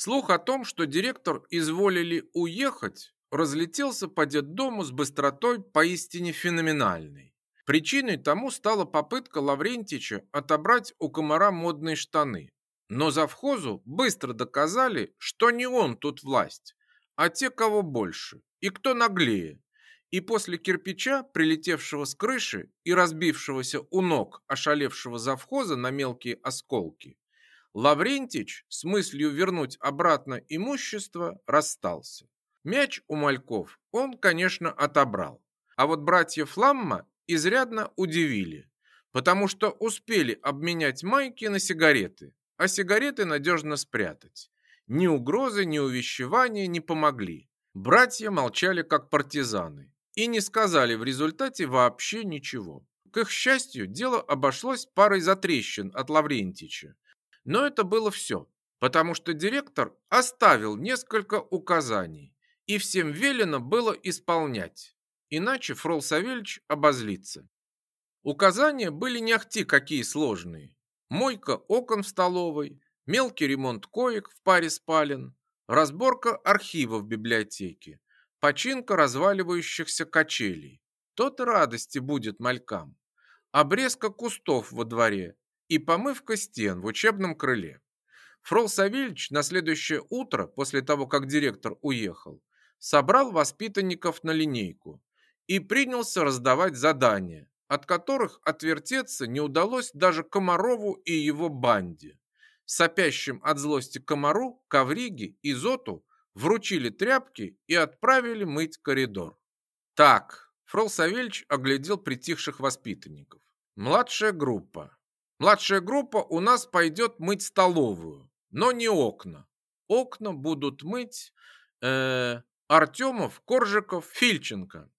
Слух о том, что директор изволили уехать, разлетелся по детдому с быстротой поистине феноменальной. Причиной тому стала попытка Лаврентича отобрать у комара модные штаны. Но завхозу быстро доказали, что не он тут власть, а те, кого больше, и кто наглее. И после кирпича, прилетевшего с крыши и разбившегося у ног ошалевшего завхоза на мелкие осколки, Лаврентич с мыслью вернуть обратно имущество расстался. Мяч у мальков он, конечно, отобрал. А вот братья Фламма изрядно удивили, потому что успели обменять майки на сигареты, а сигареты надежно спрятать. Ни угрозы, ни увещевания не помогли. Братья молчали как партизаны и не сказали в результате вообще ничего. К их счастью, дело обошлось парой затрещин от Лаврентича. Но это было все, потому что директор оставил несколько указаний, и всем велено было исполнять, иначе Фрол Савельич обозлится. Указания были не ахти какие сложные. Мойка окон в столовой, мелкий ремонт коек в паре спален, разборка архива в библиотеке, починка разваливающихся качелей. Тот радости будет малькам. Обрезка кустов во дворе и помывка стен в учебном крыле. Фрол Савельич на следующее утро, после того, как директор уехал, собрал воспитанников на линейку и принялся раздавать задания, от которых отвертеться не удалось даже Комарову и его банде. Сопящим от злости Комару, Ковриге и Зоту вручили тряпки и отправили мыть коридор. Так, Фрол Савельич оглядел притихших воспитанников. Младшая группа. Младшая группа у нас пойдет мыть столовую, но не окна. Окна будут мыть э, Артемов, Коржиков, Фильченко.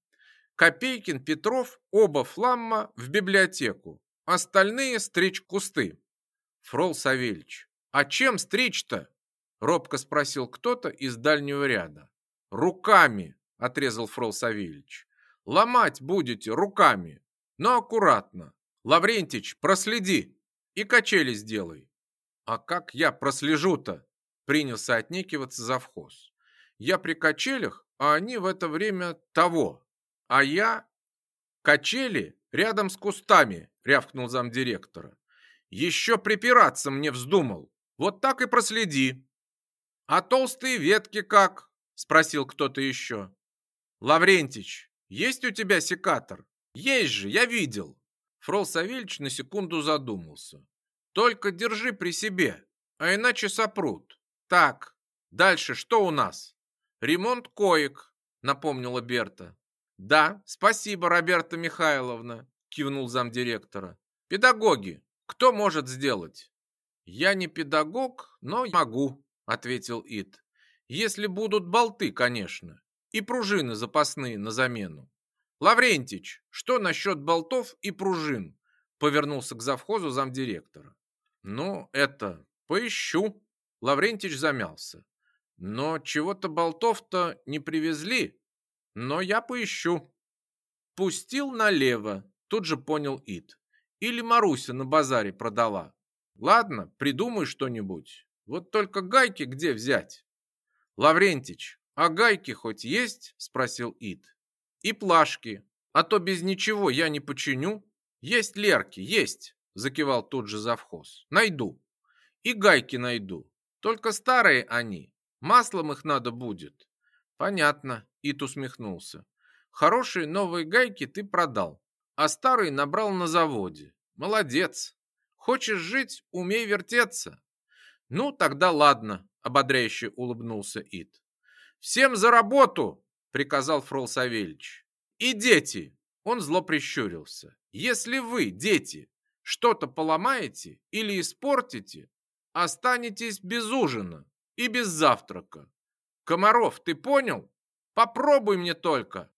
Копейкин, Петров, оба фламма в библиотеку. Остальные стричь кусты. Фрол Савельич, а чем стричь-то? Робко спросил кто-то из дальнего ряда. Руками, отрезал Фрол Савельич. Ломать будете руками, но аккуратно. Лаврентич, проследи и качели сделай. А как я прослежу-то? Принялся отнекиваться завхоз. Я при качелях, а они в это время того. А я... Качели рядом с кустами, рявкнул замдиректора. Еще припираться мне вздумал. Вот так и проследи. А толстые ветки как? Спросил кто-то еще. Лаврентич, есть у тебя секатор? Есть же, я видел. Фрол Савельич на секунду задумался. Только держи при себе, а иначе сопрут. Так, дальше что у нас? Ремонт коек, напомнила Берта. Да, спасибо, Роберта Михайловна, кивнул замдиректора. Педагоги, кто может сделать? Я не педагог, но могу, ответил Ит. Если будут болты, конечно, и пружины запасные на замену. Лаврентич, что насчет болтов и пружин? Повернулся к завхозу замдиректора. Ну, это, поищу. Лаврентич замялся. Но чего-то болтов-то не привезли. Но я поищу. Пустил налево, тут же понял Ит. Или Маруся на базаре продала. Ладно, придумай что-нибудь. Вот только гайки где взять? Лаврентич, а гайки хоть есть? Спросил Ит. И плашки. А то без ничего я не починю. Есть лерки, есть, закивал тут же завхоз. Найду. И гайки найду. Только старые они, Маслом их надо будет. Понятно, Ит усмехнулся. Хорошие новые гайки ты продал, а старые набрал на заводе. Молодец. Хочешь жить, умей вертеться. Ну, тогда ладно, ободряюще улыбнулся Ит. Всем за работу, приказал Фрол Савельич. И дети, он зло прищурился. Если вы, дети, что-то поломаете или испортите, останетесь без ужина и без завтрака. Комаров, ты понял? Попробуй мне только.